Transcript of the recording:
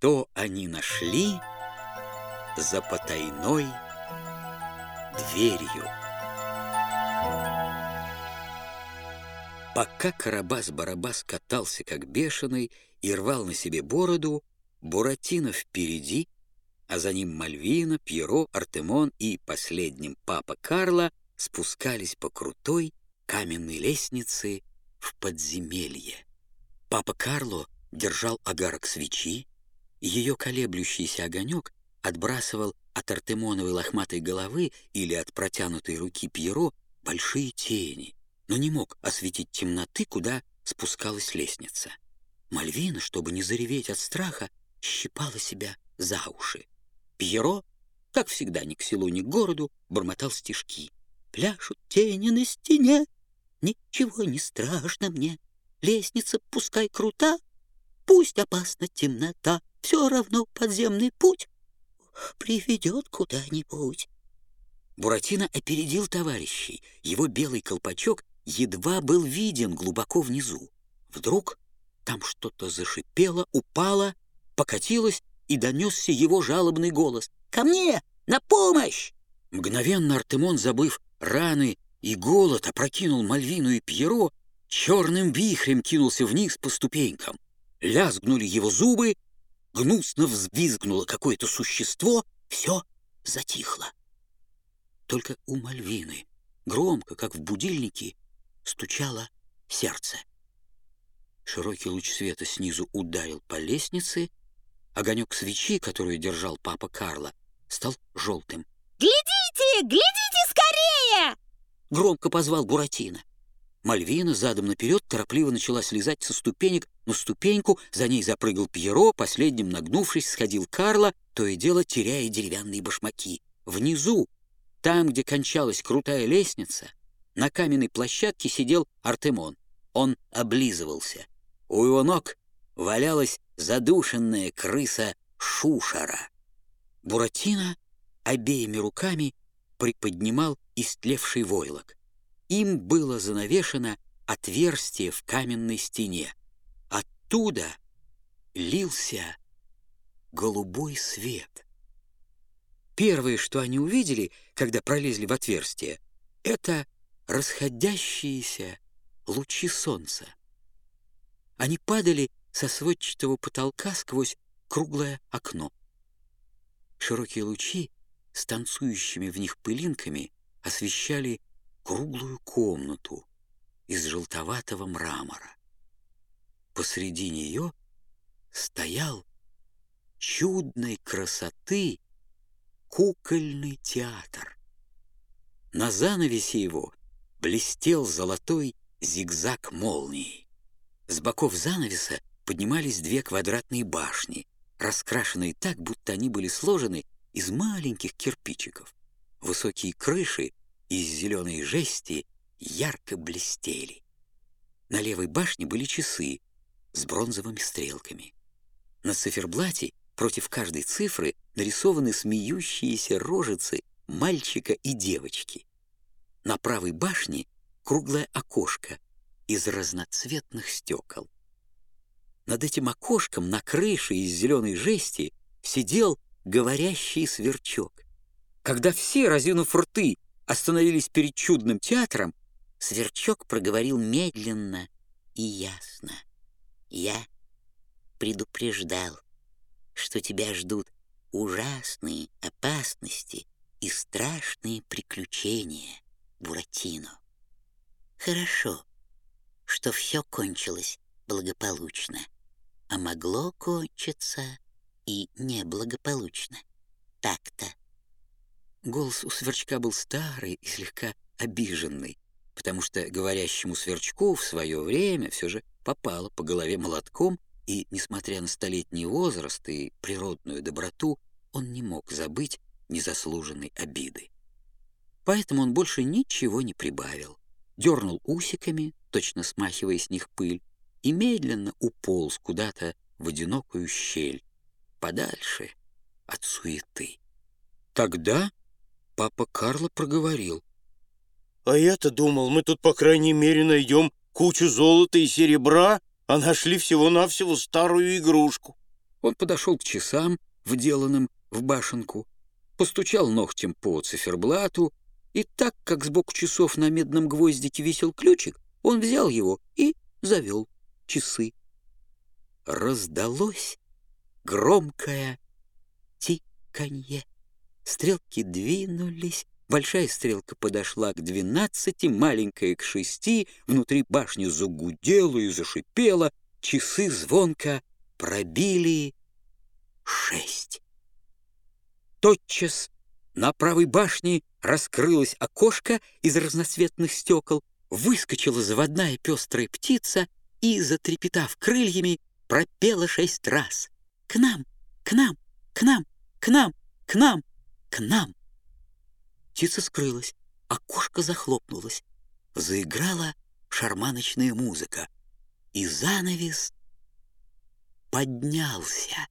что они нашли за потайной дверью. Пока Карабас-Барабас катался как бешеный и рвал на себе бороду, Буратино впереди, а за ним Мальвина, Пьеро, Артемон и последним папа Карло спускались по крутой каменной лестнице в подземелье. Папа Карло держал огарок свечи, ее колеблющийся огонек отбрасывал от Артемоновой лохматой головы или от протянутой руки Пьеро большие тени, но не мог осветить темноты, куда спускалась лестница. Мальвина, чтобы не зареветь от страха, щипала себя за уши. Пьеро, как всегда, ни к селу, ни к городу, бормотал стишки. «Пляшут тени на стене, ничего не страшно мне. Лестница пускай крута, пусть опасна темнота, все равно подземный путь приведет куда-нибудь». Буратино опередил товарищей. Его белый колпачок едва был виден глубоко внизу. Вдруг там что-то зашипело, упало, покатилось, и донесся его жалобный голос. «Ко мне! На помощь!» Мгновенно Артемон, забыв раны и голод, опрокинул Мальвину и Пьеро, черным вихрем кинулся вниз по ступенькам. Лязгнули его зубы, гнусно взвизгнуло какое-то существо, все затихло. Только у Мальвины, громко, как в будильнике, стучало сердце. Широкий луч света снизу ударил по лестнице, огонек свечи, которую держал папа Карла, стал желтым. «Глядите! Глядите скорее!» Громко позвал Буратино. Мальвина задом наперед торопливо начала слезать со ступенек на ступеньку, за ней запрыгал Пьеро, последним нагнувшись, сходил Карла, то и дело теряя деревянные башмаки. Внизу, там, где кончалась крутая лестница, на каменной площадке сидел Артемон. Он облизывался. У его ног валялась задушенная крыса Шушара. Буратино обеими руками приподнимал истлевший войлок. Им было занавешено отверстие в каменной стене. Оттуда лился голубой свет. Первое, что они увидели, когда пролезли в отверстие, это расходящиеся лучи солнца. Они падали со сводчатого потолка сквозь круглое окно. Широкие лучи с танцующими в них пылинками освещали круглую комнату из желтоватого мрамора. Посреди нее стоял чудной красоты кукольный театр. На занавесе его блестел золотой зигзаг молнии. С боков занавеса поднимались две квадратные башни, раскрашенные так, будто они были сложены из маленьких кирпичиков. Высокие крыши из зеленой жести ярко блестели. На левой башне были часы с бронзовыми стрелками. На циферблате против каждой цифры нарисованы смеющиеся рожицы мальчика и девочки. На правой башне круглое окошко из разноцветных стекол. Над этим окошком на крыше из зеленой жести сидел говорящий сверчок. Когда все, разинув рты, остановились перед чудным театром, Сверчок проговорил медленно и ясно. «Я предупреждал, что тебя ждут ужасные опасности и страшные приключения, Буратино. Хорошо, что все кончилось благополучно, а могло кончиться и неблагополучно. Так-то. Голос у сверчка был старый и слегка обиженный, потому что говорящему сверчку в свое время все же попало по голове молотком, и, несмотря на столетний возраст и природную доброту, он не мог забыть незаслуженной обиды. Поэтому он больше ничего не прибавил, дернул усиками, точно смахивая с них пыль, и медленно уполз куда-то в одинокую щель, подальше от суеты. Тогда папа Карло проговорил. «А я-то думал, мы тут, по крайней мере, найдем кучу золота и серебра, а нашли всего-навсего старую игрушку. Он подошел к часам, вделанным в башенку, постучал ногтем по циферблату, и так как сбоку часов на медном гвоздике висел ключик, он взял его и завел часы. Раздалось громкое тиканье. Стрелки двинулись, большая стрелка подошла к двенадцати, маленькая к шести, внутри башни загудела и зашипела, часы звонко пробили шесть. Тотчас на правой башне раскрылось окошко из разноцветных стекол, выскочила заводная пестрая птица и, затрепетав крыльями, пропела шесть раз. «К нам! К нам! К нам! К нам! К нам! К нам!» Птица скрылась, окошко захлопнулось. Заиграла шарманочная музыка, и занавес поднялся.